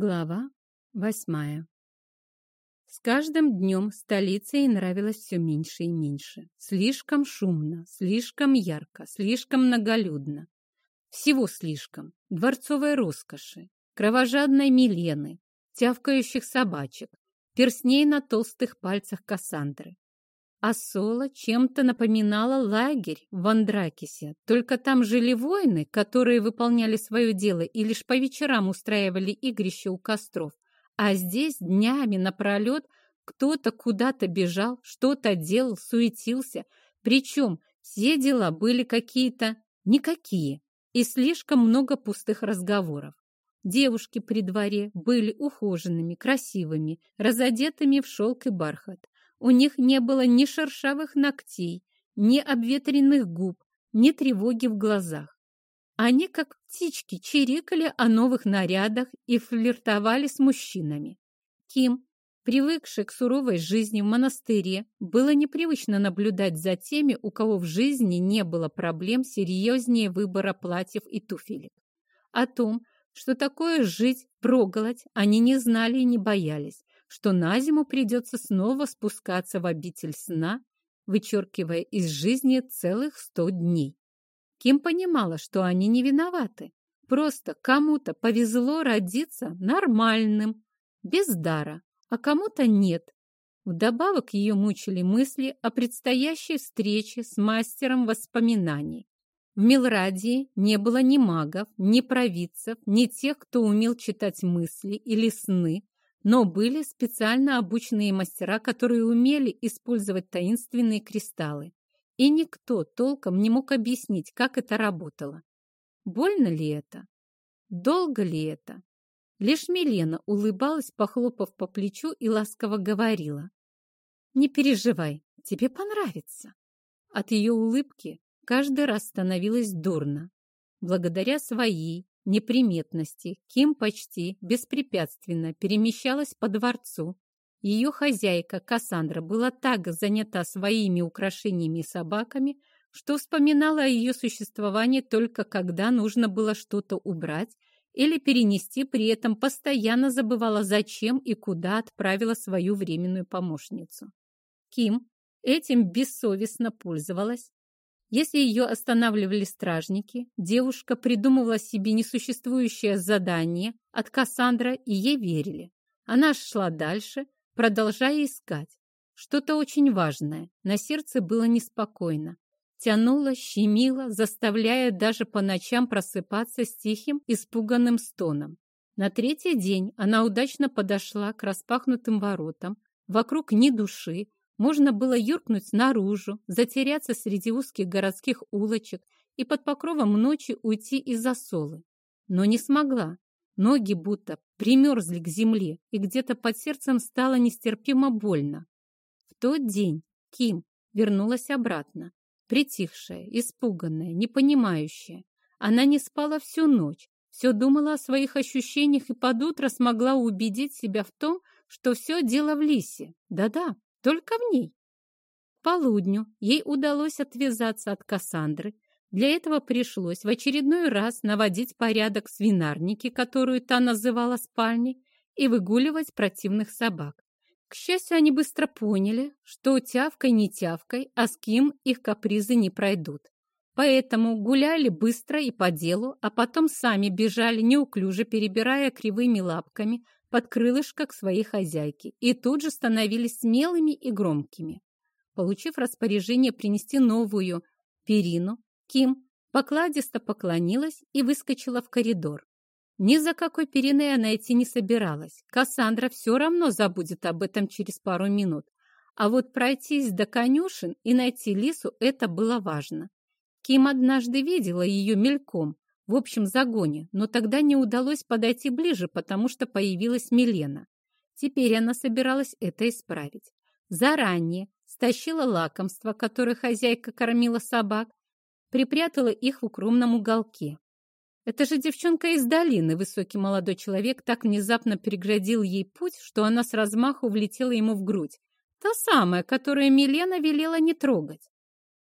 Глава восьмая С каждым днем столице ей нравилось все меньше и меньше. Слишком шумно, слишком ярко, слишком многолюдно. Всего слишком. Дворцовой роскоши, кровожадной Милены, тявкающих собачек, персней на толстых пальцах Кассандры. А Соло чем-то напоминала лагерь в Андракисе, только там жили воины, которые выполняли свое дело и лишь по вечерам устраивали игрища у костров. А здесь днями напролет кто-то куда-то бежал, что-то делал, суетился. Причем все дела были какие-то никакие и слишком много пустых разговоров. Девушки при дворе были ухоженными, красивыми, разодетыми в шелк и бархат. У них не было ни шершавых ногтей, ни обветренных губ, ни тревоги в глазах. Они, как птички, чирикали о новых нарядах и флиртовали с мужчинами. Ким, привыкший к суровой жизни в монастыре, было непривычно наблюдать за теми, у кого в жизни не было проблем серьезнее выбора платьев и туфелек. О том, что такое жить, проголодь, они не знали и не боялись, что на зиму придется снова спускаться в обитель сна, вычеркивая из жизни целых сто дней. Ким понимала, что они не виноваты. Просто кому-то повезло родиться нормальным, без дара, а кому-то нет. Вдобавок ее мучили мысли о предстоящей встрече с мастером воспоминаний. В Милрадии не было ни магов, ни провидцев, ни тех, кто умел читать мысли или сны, но были специально обученные мастера, которые умели использовать таинственные кристаллы. И никто толком не мог объяснить, как это работало. Больно ли это? Долго ли это? Лишь Милена улыбалась, похлопав по плечу и ласково говорила. «Не переживай, тебе понравится». От ее улыбки каждый раз становилось дурно. Благодаря своей неприметности Ким почти беспрепятственно перемещалась по дворцу. Ее хозяйка Кассандра была так занята своими украшениями и собаками, что вспоминала о ее существовании только когда нужно было что-то убрать или перенести, при этом постоянно забывала, зачем и куда отправила свою временную помощницу. Ким этим бессовестно пользовалась, если ее останавливали стражники, девушка придумывала себе несуществующее задание от Кассандра, и ей верили. Она шла дальше, продолжая искать. Что-то очень важное. На сердце было неспокойно. Тянуло, щемило, заставляя даже по ночам просыпаться с тихим, испуганным стоном. На третий день она удачно подошла к распахнутым воротам. Вокруг ни души, можно было юркнуть наружу, затеряться среди узких городских улочек и под покровом ночи уйти из засолы. Но не смогла. Ноги будто примерзли к земле, и где-то под сердцем стало нестерпимо больно. В тот день Ким вернулась обратно, притихшая, испуганная, непонимающая. Она не спала всю ночь, все думала о своих ощущениях и под утро смогла убедить себя в том, что все дело в Лисе. Да-да, только в ней. К полудню ей удалось отвязаться от Кассандры. Для этого пришлось в очередной раз наводить порядок в свинарнике, которую та называла спальней, и выгуливать противных собак. К счастью, они быстро поняли, что тявкой не тявкой, а с кем их капризы не пройдут. Поэтому гуляли быстро и по делу, а потом сами бежали, неуклюже перебирая кривыми лапками под крылышко к своей хозяйке и тут же становились смелыми и громкими. Получив распоряжение принести новую перину, Ким покладисто поклонилась и выскочила в коридор. Ни за какой периной она идти не собиралась. Кассандра все равно забудет об этом через пару минут. А вот пройтись до конюшен и найти Лису – это было важно. Ким однажды видела ее мельком, в общем загоне, но тогда не удалось подойти ближе, потому что появилась Милена. Теперь она собиралась это исправить. Заранее стащила лакомство, которое хозяйка кормила собак, припрятала их в укромном уголке. Это же девчонка из долины, высокий молодой человек так внезапно переградил ей путь, что она с размаху влетела ему в грудь. Та самая, которую Милена велела не трогать.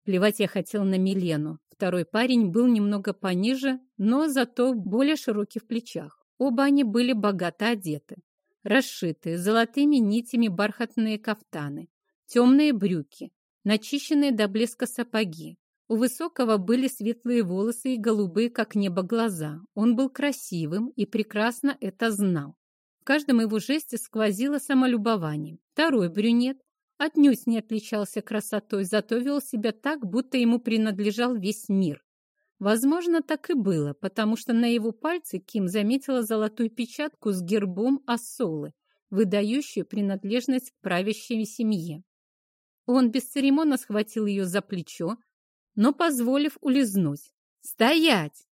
Плевать я хотел на Милену. Второй парень был немного пониже, но зато более широкий в плечах. Оба они были богато одеты. Расшитые золотыми нитями бархатные кафтаны, темные брюки, начищенные до блеска сапоги. У Высокого были светлые волосы и голубые, как небо, глаза. Он был красивым и прекрасно это знал. В каждом его жесте сквозило самолюбование. Второй брюнет отнюдь не отличался красотой, зато вел себя так, будто ему принадлежал весь мир. Возможно, так и было, потому что на его пальце Ким заметила золотую печатку с гербом Ассолы, выдающую принадлежность к правящей семье. Он бесцеремонно схватил ее за плечо, но позволив улизнуть. «Стоять!»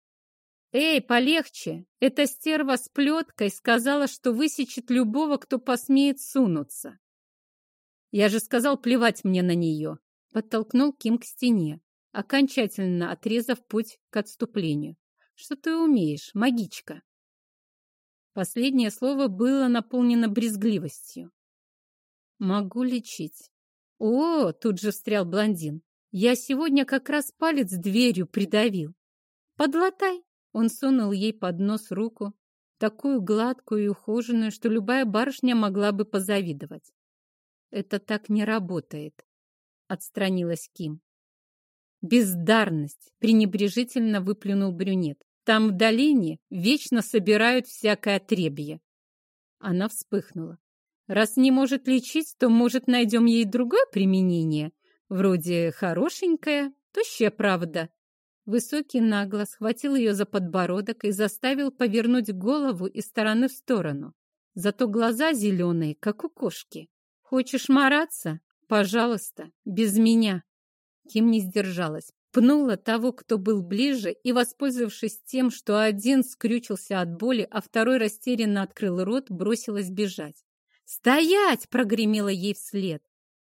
«Эй, полегче! Эта стерва с плеткой сказала, что высечет любого, кто посмеет сунуться!» «Я же сказал плевать мне на нее!» Подтолкнул Ким к стене, окончательно отрезав путь к отступлению. «Что ты умеешь, магичка?» Последнее слово было наполнено брезгливостью. «Могу лечить». «О!» — тут же встрял блондин. «Я сегодня как раз палец дверью придавил. Подлатай!» Он сунул ей под нос руку, такую гладкую и ухоженную, что любая барышня могла бы позавидовать. «Это так не работает», — отстранилась Ким. «Бездарность!» — пренебрежительно выплюнул брюнет. «Там в долине вечно собирают всякое отребье». Она вспыхнула. «Раз не может лечить, то, может, найдем ей другое применение? Вроде хорошенькое, тощая правда». Высокий нагло схватил ее за подбородок и заставил повернуть голову из стороны в сторону. Зато глаза зеленые, как у кошки. «Хочешь мараться? Пожалуйста, без меня!» Ким не сдержалась. Пнула того, кто был ближе, и, воспользовавшись тем, что один скрючился от боли, а второй растерянно открыл рот, бросилась бежать. «Стоять!» — прогремела ей вслед.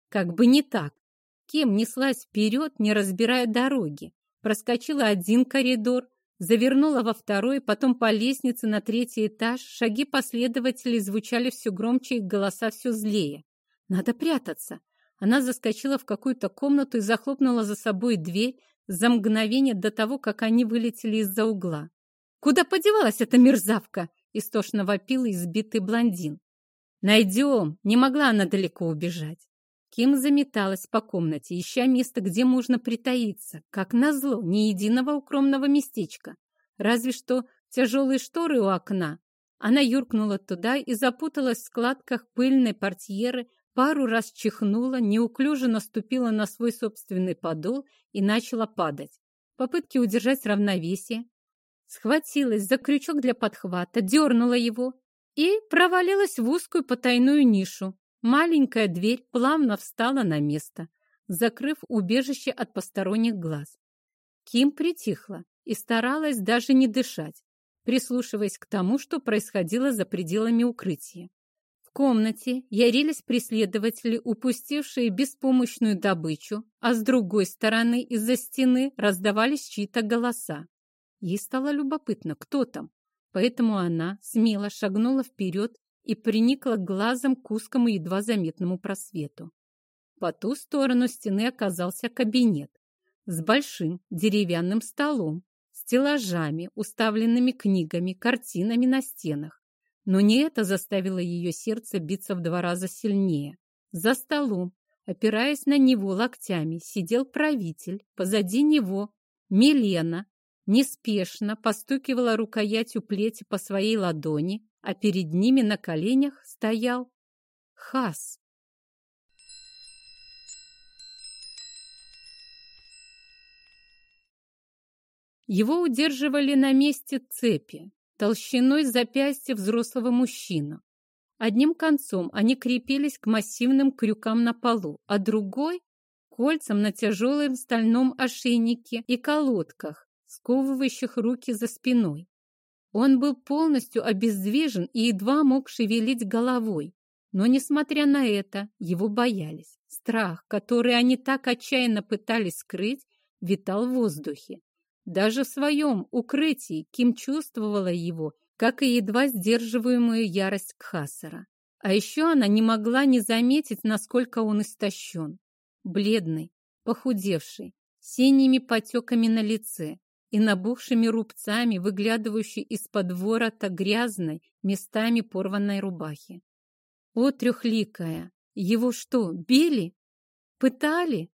Как бы не так. Ким неслась вперед, не разбирая дороги проскочила один коридор, завернула во второй, потом по лестнице на третий этаж. Шаги последователей звучали все громче, и голоса все злее. Надо прятаться. Она заскочила в какую-то комнату и захлопнула за собой дверь за мгновение до того, как они вылетели из-за угла. «Куда подевалась эта мерзавка?» — истошно вопил избитый блондин. «Найдем!» — не могла она далеко убежать. Ким заметалась по комнате, ища место, где можно притаиться. Как назло, ни единого укромного местечка. Разве что тяжелые шторы у окна. Она юркнула туда и запуталась в складках пыльной портьеры, пару раз чихнула, неуклюже наступила на свой собственный подол и начала падать. Попытки удержать равновесие. Схватилась за крючок для подхвата, дернула его и провалилась в узкую потайную нишу. Маленькая дверь плавно встала на место, закрыв убежище от посторонних глаз. Ким притихла и старалась даже не дышать, прислушиваясь к тому, что происходило за пределами укрытия. В комнате ярились преследователи, упустившие беспомощную добычу, а с другой стороны из-за стены раздавались чьи-то голоса. Ей стало любопытно, кто там, поэтому она смело шагнула вперед и приникла глазом к узкому едва заметному просвету. По ту сторону стены оказался кабинет с большим деревянным столом, стеллажами, уставленными книгами, картинами на стенах. Но не это заставило ее сердце биться в два раза сильнее. За столом, опираясь на него локтями, сидел правитель, позади него Милена, неспешно постукивала рукоятью плети по своей ладони, а перед ними на коленях стоял Хас. Его удерживали на месте цепи, толщиной запястья взрослого мужчины. Одним концом они крепились к массивным крюкам на полу, а другой — кольцам на тяжелом стальном ошейнике и колодках, сковывающих руки за спиной. Он был полностью обездвижен и едва мог шевелить головой. Но, несмотря на это, его боялись. Страх, который они так отчаянно пытались скрыть, витал в воздухе. Даже в своем укрытии Ким чувствовала его, как и едва сдерживаемую ярость Кхасара. А еще она не могла не заметить, насколько он истощен. Бледный, похудевший, синими потеками на лице, и набухшими рубцами, выглядывающей из-под ворота грязной, местами порванной рубахи. О, трехликая! Его что, били? Пытали?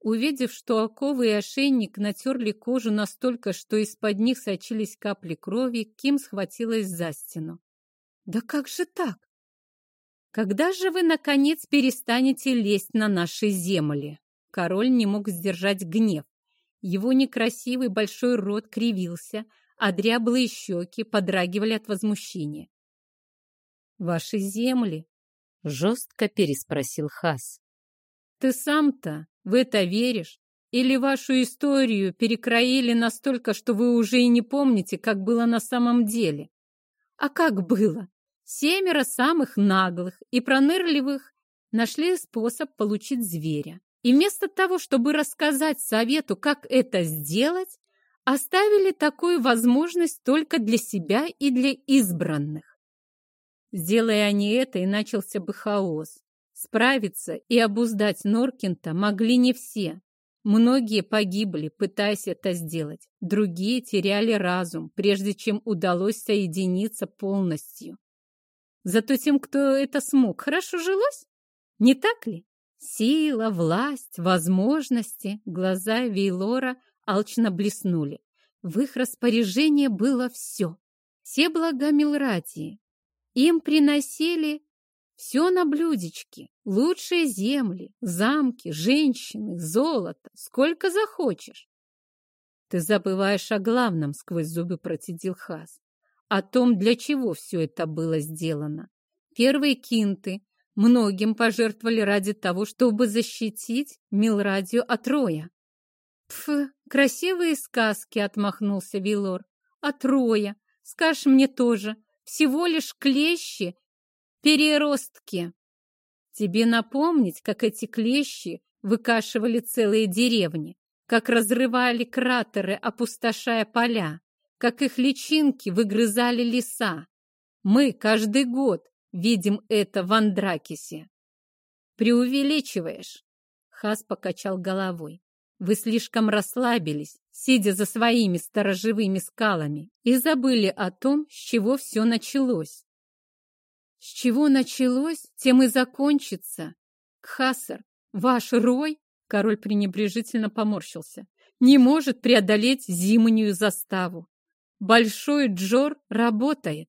Увидев, что оковы и ошейник натерли кожу настолько, что из-под них сочились капли крови, Ким схватилась за стену. «Да как же так? Когда же вы, наконец, перестанете лезть на наши земли?» Король не мог сдержать гнев. Его некрасивый большой рот кривился, а дряблые щеки подрагивали от возмущения. «Ваши земли?» — жестко переспросил Хас. «Ты сам-то в это веришь? Или вашу историю перекроили настолько, что вы уже и не помните, как было на самом деле? А как было? Семеро самых наглых и пронырливых нашли способ получить зверя. И вместо того, чтобы рассказать совету, как это сделать, оставили такую возможность только для себя и для избранных. Сделая они это, и начался бы хаос. Справиться и обуздать Норкинта могли не все. Многие погибли, пытаясь это сделать. Другие теряли разум, прежде чем удалось соединиться полностью. Зато тем, кто это смог, хорошо жилось? Не так ли? Сила, власть, возможности. Глаза Вейлора алчно блеснули. В их распоряжении было все. Все блага Милратии. Им приносили все на блюдечке. Лучшие земли, замки, женщины, золото. Сколько захочешь. Ты забываешь о главном, сквозь зубы процедил Хас. О том, для чего все это было сделано. Первые кинты многим пожертвовали ради того, чтобы защитить Милрадию от Роя. Пф, красивые сказки, отмахнулся Вилор. От Роя, скажешь мне тоже, всего лишь клещи, переростки. Тебе напомнить, как эти клещи выкашивали целые деревни, как разрывали кратеры, опустошая поля, как их личинки выгрызали леса. Мы каждый год видим это в Андракисе. Преувеличиваешь. Хас покачал головой. Вы слишком расслабились, сидя за своими сторожевыми скалами, и забыли о том, с чего все началось. С чего началось, тем и закончится. Кхасар, ваш рой, король пренебрежительно поморщился, не может преодолеть зимнюю заставу. Большой Джор работает.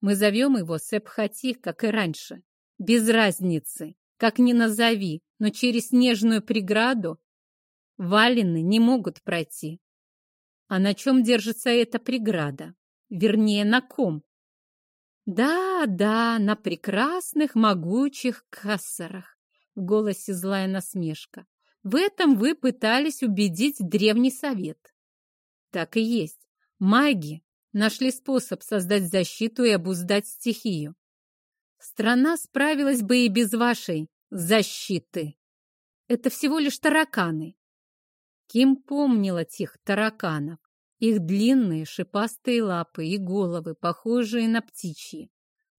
Мы зовем его Сепхати, как и раньше. Без разницы, как ни назови, но через снежную преграду валены не могут пройти. А на чем держится эта преграда? Вернее, на ком? Да, да, на прекрасных, могучих кассарах. В голосе злая насмешка. В этом вы пытались убедить древний совет. Так и есть. Маги нашли способ создать защиту и обуздать стихию. Страна справилась бы и без вашей защиты. Это всего лишь тараканы. Ким помнила тех тараканов, их длинные шипастые лапы и головы, похожие на птичьи.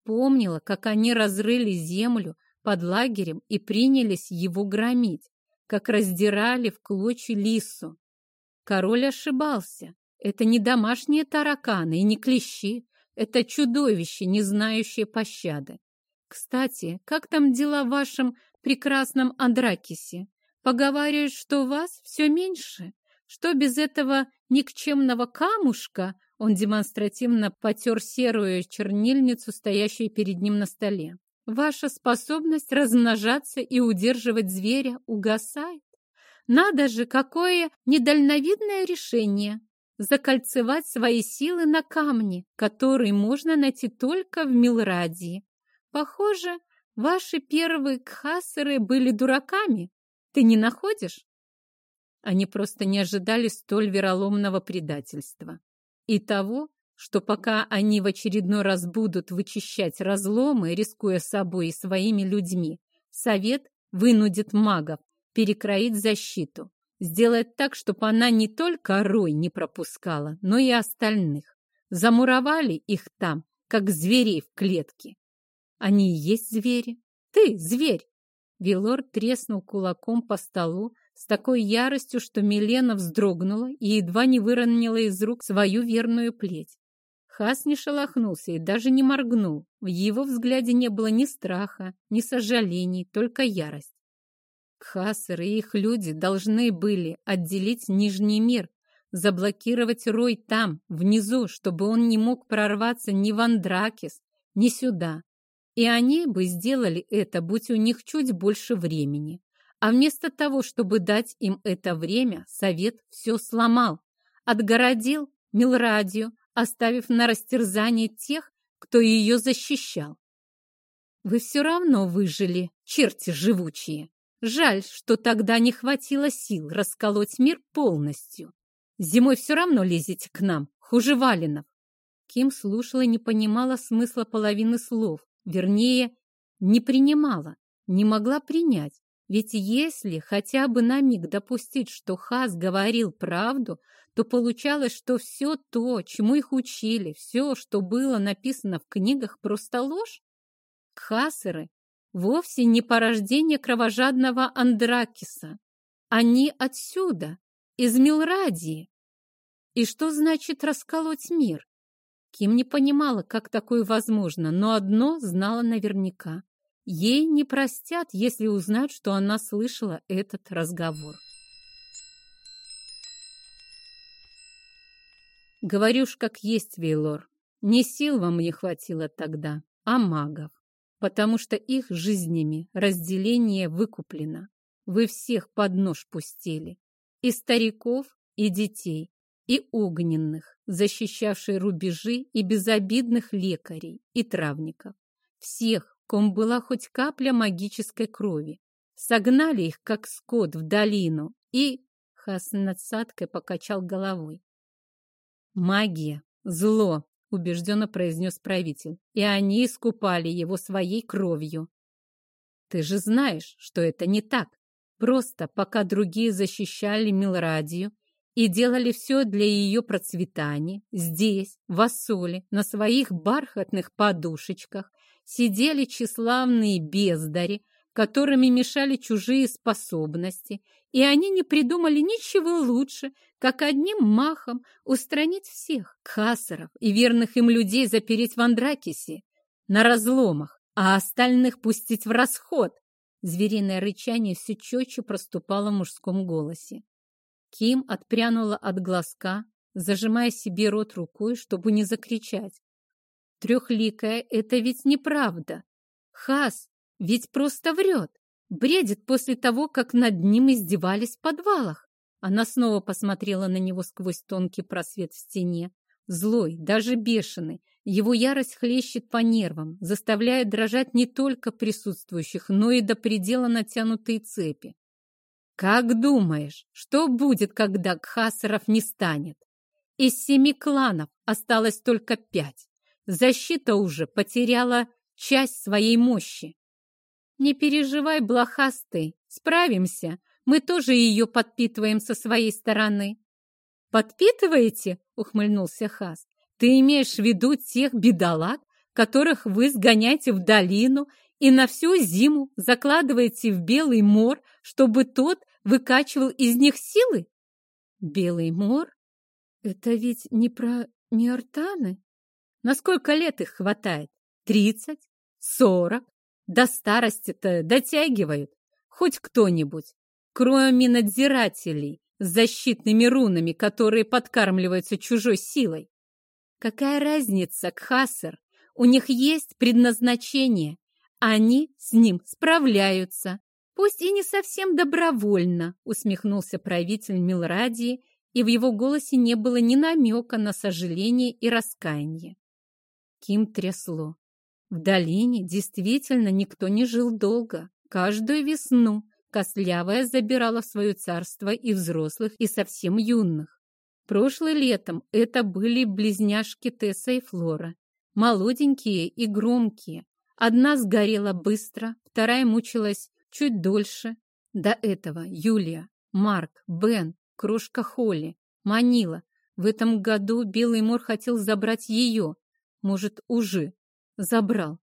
Помнила, как они разрыли землю под лагерем и принялись его громить, как раздирали в клочья лису. Король ошибался. Это не домашние тараканы и не клещи. Это чудовище, не знающее пощады. Кстати, как там дела в вашем прекрасном Андракисе? Поговаривают, что вас все меньше, что без этого никчемного камушка он демонстративно потер серую чернильницу, стоящую перед ним на столе. Ваша способность размножаться и удерживать зверя угасает. Надо же, какое недальновидное решение! закольцевать свои силы на камне, который можно найти только в Милрадии. Похоже, ваши первые кхасеры были дураками. Ты не находишь? Они просто не ожидали столь вероломного предательства. И того, что пока они в очередной раз будут вычищать разломы, рискуя собой и своими людьми, совет вынудит магов перекроить защиту, Сделать так, чтобы она не только Рой не пропускала, но и остальных. Замуровали их там, как зверей в клетке. Они и есть звери. Ты зверь. Вилор треснул кулаком по столу, с такой яростью, что Милена вздрогнула и едва не выронила из рук свою верную плеть. Хас не шелохнулся и даже не моргнул. В его взгляде не было ни страха, ни сожалений, только ярость. Кхасеры и их люди должны были отделить Нижний мир, заблокировать Рой там, внизу, чтобы он не мог прорваться ни в Андракис, ни сюда. И они бы сделали это, будь у них чуть больше времени. А вместо того, чтобы дать им это время, совет все сломал, отгородил Милрадию, оставив на растерзание тех, кто ее защищал. Вы все равно выжили, черти живучие. Жаль, что тогда не хватило сил расколоть мир полностью. Зимой все равно лезете к нам, хуже валенов. Ким слушала и не понимала смысла половины слов, вернее, не принимала, не могла принять. Ведь если хотя бы на миг допустить, что Хас говорил правду, то получалось, что все то, чему их учили, все, что было написано в книгах, просто ложь. Хасеры вовсе не порождение кровожадного Андракиса. Они отсюда, из Милрадии. И что значит расколоть мир? Ким не понимала, как такое возможно, но одно знала наверняка. Ей не простят, если узнают, что она слышала этот разговор. Говорю ж, как есть, Вейлор. Не сил вам не хватило тогда, а магов, потому что их жизнями разделение выкуплено. Вы всех под нож пустили, и стариков, и детей, и огненных, защищавшие рубежи, и безобидных лекарей, и травников. Всех, ком была хоть капля магической крови. Согнали их, как скот, в долину, и... Хас над садкой покачал головой. «Магия, зло», — убежденно произнес правитель, «и они искупали его своей кровью». «Ты же знаешь, что это не так. Просто пока другие защищали Милрадию и делали все для ее процветания, здесь, в Ассоле, на своих бархатных подушечках, сидели тщеславные бездари, которыми мешали чужие способности, и они не придумали ничего лучше, как одним махом устранить всех кассеров и верных им людей запереть в Андракисе на разломах, а остальных пустить в расход. Звериное рычание все четче проступало в мужском голосе. Ким отпрянула от глазка, зажимая себе рот рукой, чтобы не закричать. Трехликая — это ведь неправда. Хас ведь просто врет. Бредит после того, как над ним издевались в подвалах. Она снова посмотрела на него сквозь тонкий просвет в стене. Злой, даже бешеный. Его ярость хлещет по нервам, заставляет дрожать не только присутствующих, но и до предела натянутые цепи. Как думаешь, что будет, когда Кхасаров не станет? Из семи кланов осталось только пять. Защита уже потеряла часть своей мощи. Не переживай, блохастый, справимся. Мы тоже ее подпитываем со своей стороны. Подпитываете? Ухмыльнулся Хас. Ты имеешь в виду тех бедолаг, которых вы сгоняете в долину и на всю зиму закладываете в белый мор, чтобы тот выкачивал из них силы? Белый мор? Это ведь не про неортаны? На сколько лет их хватает? Тридцать? Сорок? До старости-то дотягивают. Хоть кто-нибудь. Кроме надзирателей с защитными рунами, которые подкармливаются чужой силой. Какая разница, Кхасер? У них есть предназначение. Они с ним справляются. Пусть и не совсем добровольно, усмехнулся правитель Милрадии, и в его голосе не было ни намека на сожаление и раскаяние. Ким трясло. В долине действительно никто не жил долго. Каждую весну Кослявая забирала в свое царство и взрослых, и совсем юных. Прошлым летом это были близняшки Тесса и Флора. Молоденькие и громкие. Одна сгорела быстро, вторая мучилась чуть дольше. До этого Юлия, Марк, Бен, крошка Холли, Манила. В этом году Белый Мор хотел забрать ее, может, уже забрал.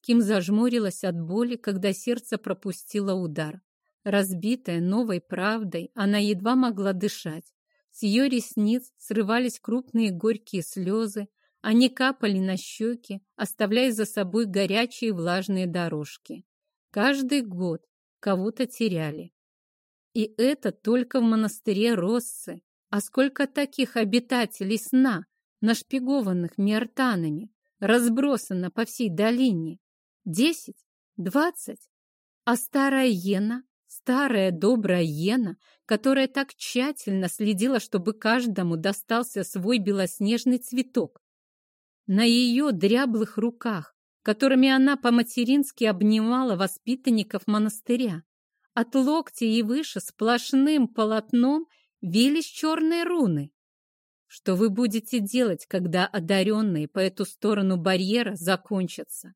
Ким зажмурилась от боли, когда сердце пропустило удар. Разбитая новой правдой, она едва могла дышать. С ее ресниц срывались крупные горькие слезы, они капали на щеки, оставляя за собой горячие влажные дорожки. Каждый год кого-то теряли. И это только в монастыре Россы. А сколько таких обитателей сна, нашпигованных миартанами, разбросано по всей долине? Десять? Двадцать? А старая Йена, старая добрая Йена, которая так тщательно следила, чтобы каждому достался свой белоснежный цветок, на ее дряблых руках, которыми она по-матерински обнимала воспитанников монастыря. От локтя и выше сплошным полотном вились черные руны. Что вы будете делать, когда одаренные по эту сторону барьера закончатся?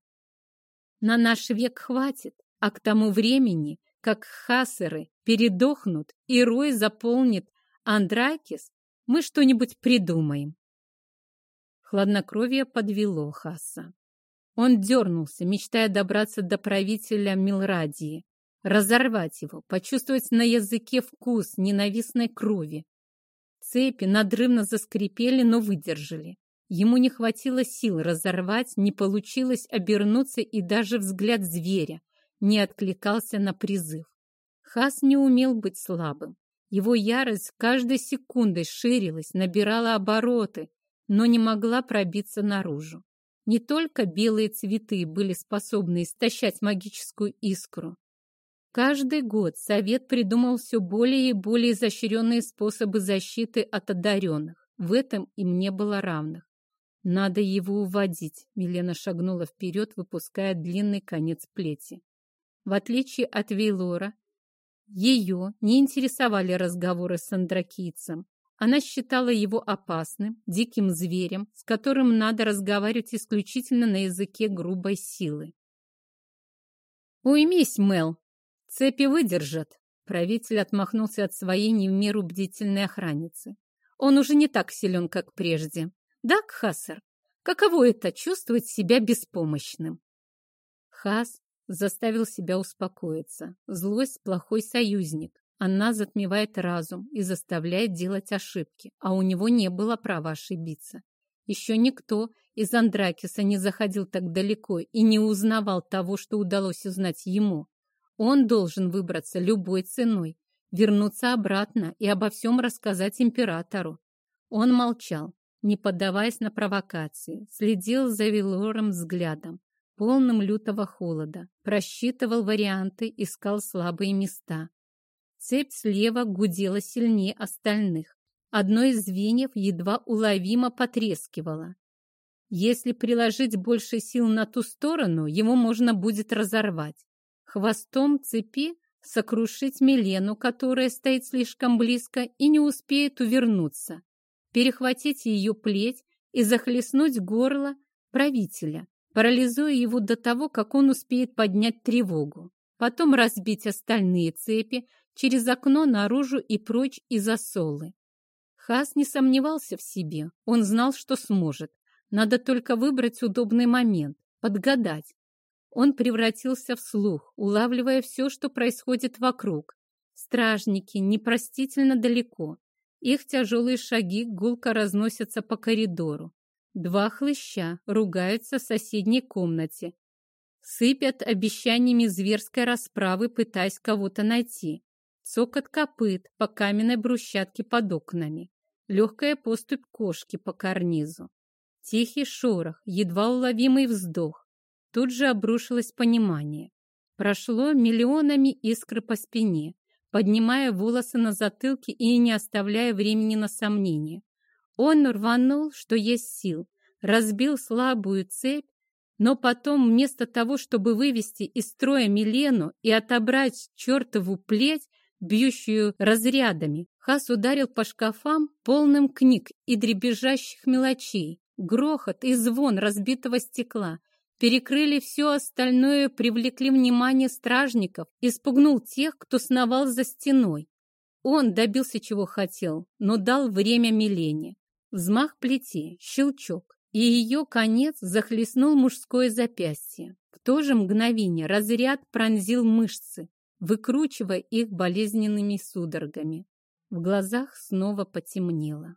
На наш век хватит, а к тому времени, как хасеры передохнут и рой заполнит Андракис, мы что-нибудь придумаем. Хладнокровие подвело Хаса. Он дернулся, мечтая добраться до правителя Милрадии, разорвать его, почувствовать на языке вкус ненавистной крови. Цепи надрывно заскрипели, но выдержали. Ему не хватило сил разорвать, не получилось обернуться, и даже взгляд зверя не откликался на призыв. Хас не умел быть слабым. Его ярость каждой секундой ширилась, набирала обороты, но не могла пробиться наружу. Не только белые цветы были способны истощать магическую искру. Каждый год Совет придумал все более и более изощренные способы защиты от одаренных. В этом им не было равных. «Надо его уводить», — Милена шагнула вперед, выпуская длинный конец плети. В отличие от Вейлора, ее не интересовали разговоры с андракийцем. Она считала его опасным, диким зверем, с которым надо разговаривать исключительно на языке грубой силы. «Уймись, Мел! Цепи выдержат!» Правитель отмахнулся от своей не в меру бдительной охранницы. «Он уже не так силен, как прежде. Да, Кхасар? Каково это — чувствовать себя беспомощным?» Хас заставил себя успокоиться. Злость — плохой союзник. Она затмевает разум и заставляет делать ошибки, а у него не было права ошибиться. Еще никто из Андракиса не заходил так далеко и не узнавал того, что удалось узнать ему. Он должен выбраться любой ценой, вернуться обратно и обо всем рассказать императору. Он молчал, не поддаваясь на провокации, следил за Вилором взглядом, полным лютого холода, просчитывал варианты, искал слабые места. Цепь слева гудела сильнее остальных. Одно из звеньев едва уловимо потрескивало. Если приложить больше сил на ту сторону, его можно будет разорвать. Хвостом цепи сокрушить Милену, которая стоит слишком близко и не успеет увернуться, перехватить ее плеть и захлестнуть горло правителя, парализуя его до того, как он успеет поднять тревогу. Потом разбить остальные цепи, через окно наружу и прочь из Асолы. Хас не сомневался в себе, он знал, что сможет. Надо только выбрать удобный момент, подгадать. Он превратился в слух, улавливая все, что происходит вокруг. Стражники непростительно далеко. Их тяжелые шаги гулко разносятся по коридору. Два хлыща ругаются в соседней комнате. Сыпят обещаниями зверской расправы, пытаясь кого-то найти. Цокот копыт по каменной брусчатке под окнами. Легкая поступь кошки по карнизу. Тихий шорох, едва уловимый вздох. Тут же обрушилось понимание. Прошло миллионами искр по спине, поднимая волосы на затылке и не оставляя времени на сомнения. Он рванул, что есть сил, разбил слабую цепь, но потом вместо того, чтобы вывести из строя Милену и отобрать чертову плеть, бьющую разрядами. Хас ударил по шкафам, полным книг и дребезжащих мелочей. Грохот и звон разбитого стекла перекрыли все остальное, привлекли внимание стражников, испугнул тех, кто сновал за стеной. Он добился чего хотел, но дал время Милене. Взмах плети, щелчок, и ее конец захлестнул мужское запястье. В то же мгновение разряд пронзил мышцы, выкручивая их болезненными судорогами. В глазах снова потемнело.